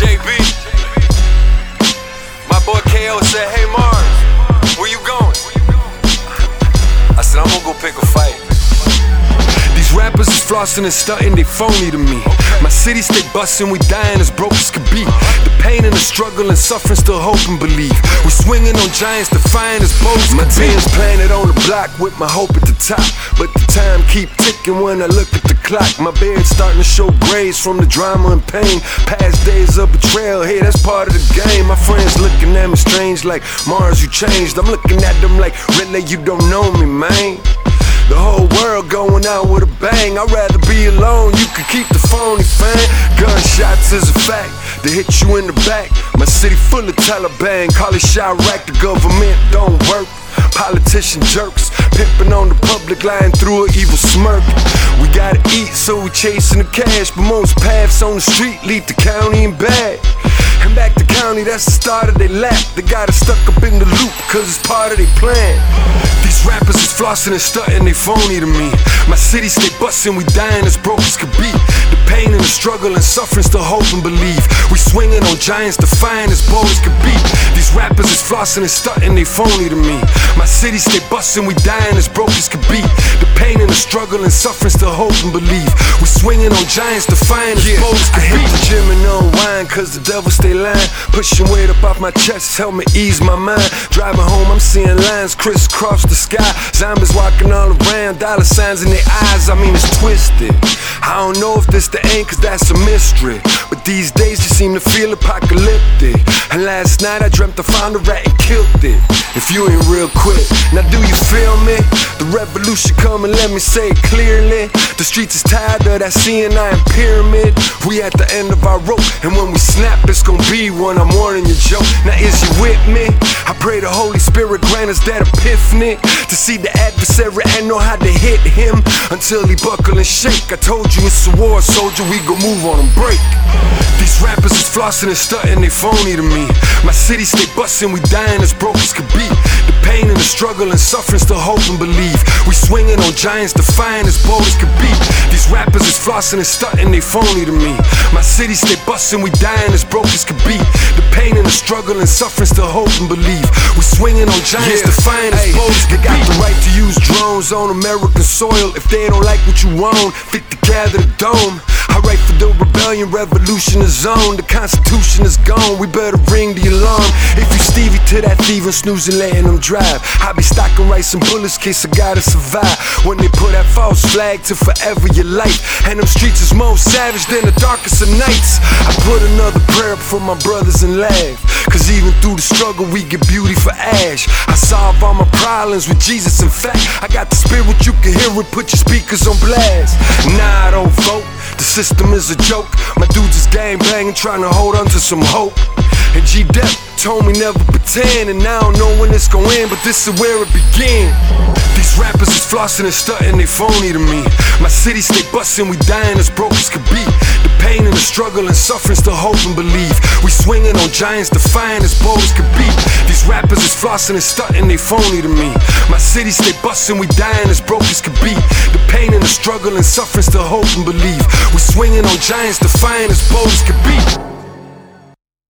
JB. My boy KO said, Hey Marz, where you going? I said, I'm gonna go pick a fight. Rappers is flossing and stunting, they phony to me. My city stay bustin', we dying as broke as could be. The pain and the struggle and suffering, still hope and believe. We swinging on giants, defying as bold My team's planted on the block with my hope at the top. But the time keep ticking when I look at the clock. My beard starting to show grays from the drama and pain. Past days of betrayal, hey, that's part of the game. My friends looking at me strange like Marz, you changed. I'm looking at them like, really, you don't know me, man. The whole world going out with a bang. I'd rather be alone, you can keep the phony fan. Gunshots is a fact, they hit you in the back. My city full of Taliban, call it Chiraq, the government don't work. Politician jerks, pimping on the public, lying through an evil smirk. We gotta eat, so we chasing the cash, but most paths on the street lead to county and bad. And back to county, that's the start of their lap. They got us stuck up in the loop, cause it's part of their plan. These rappers is flossing and stunting, they phony to me. My city stay bustin', we dying as broke as could be. The pain and the struggle and suffering, still hope and believe. We swinging on giants, defying as bold as could be. These rappers is flossing and stunting, they phony to me. My city stay bustin', we dying as broke as could be. The pain and the struggle and suffering, still hope and believe. We swinging on giants, defying as bold as could be. I hit the gym and unwind, cause the devil stay lying. Pushing weight up off my chest, help me ease my mind. Driving home, I'm seeing lines crisscross the sky. Zombies walking all around, dollar signs in their eyes. I mean, it's twisted. I don't know if this the end, cause that's a mystery. But these days you seem to feel apocalyptic. And last night I dreamt I found a rat and killed it. If you ain't real quick, now do you feel me? The revolution coming, let me say it clearly. The streets is tired of that CNI pyramid. We at the end of our rope, and when we snap, it's gonna be one. I'm warning you, Joe. Now is you with me? I pray the Holy Spirit grant us that epiphany to see the adversary and know how to hit him until he buckle and shake. I told you it's a war, soldier. We gon' move on and break. These rappers is flossing and stunting, they phony to me. My city stay bustin', we dying as broke as could be. The pain and the struggle and suffering, still hope and believe. We swinging on giants, defying as bold as could be. These rappers flossing and stunting, they phony to me. My city stay bustin', we dying as broke as could be. The pain and the struggle and suffering, still hope and believe. We swinging on giants, Yeah. defying as as they could got the right to use drones on American soil. If they don't like what you own, fit to gather the dome. I write for the rebellion, revolution is on. The Constitution is gone. We better ring the alarm. If you Thieving, snoozing, letting them drive. I be stocking rice and bullets, case I gotta survive. When they put that false flag to forever your life, and them streets is more savage than the darkest of nights. I put another prayer up for my brothers and laugh. Cause even through the struggle, we get beauty for ash. I solve all my problems with Jesus. In fact, I got the spirit, you can hear it. Put your speakers on blast. Nah, I don't vote. The system is a joke. My dudes is gang banging, trying to hold on to some hope. And G Dep told me never pretend, and I don't know when it's gonna end, but this is where it began. These rappers is flossing and stunting, they phony to me. My city stay bustin', we dying as broke as could be. The pain and the struggle and suffering, still hope and believe. We swinging on giants, defying as bold as could be. These rappers is flossing and stunting, they phony to me. My city stay bustin', we dying as broke as could be. The pain and the struggle and suffering, still hope and believe. We swinging on giants, defying as bold as could be.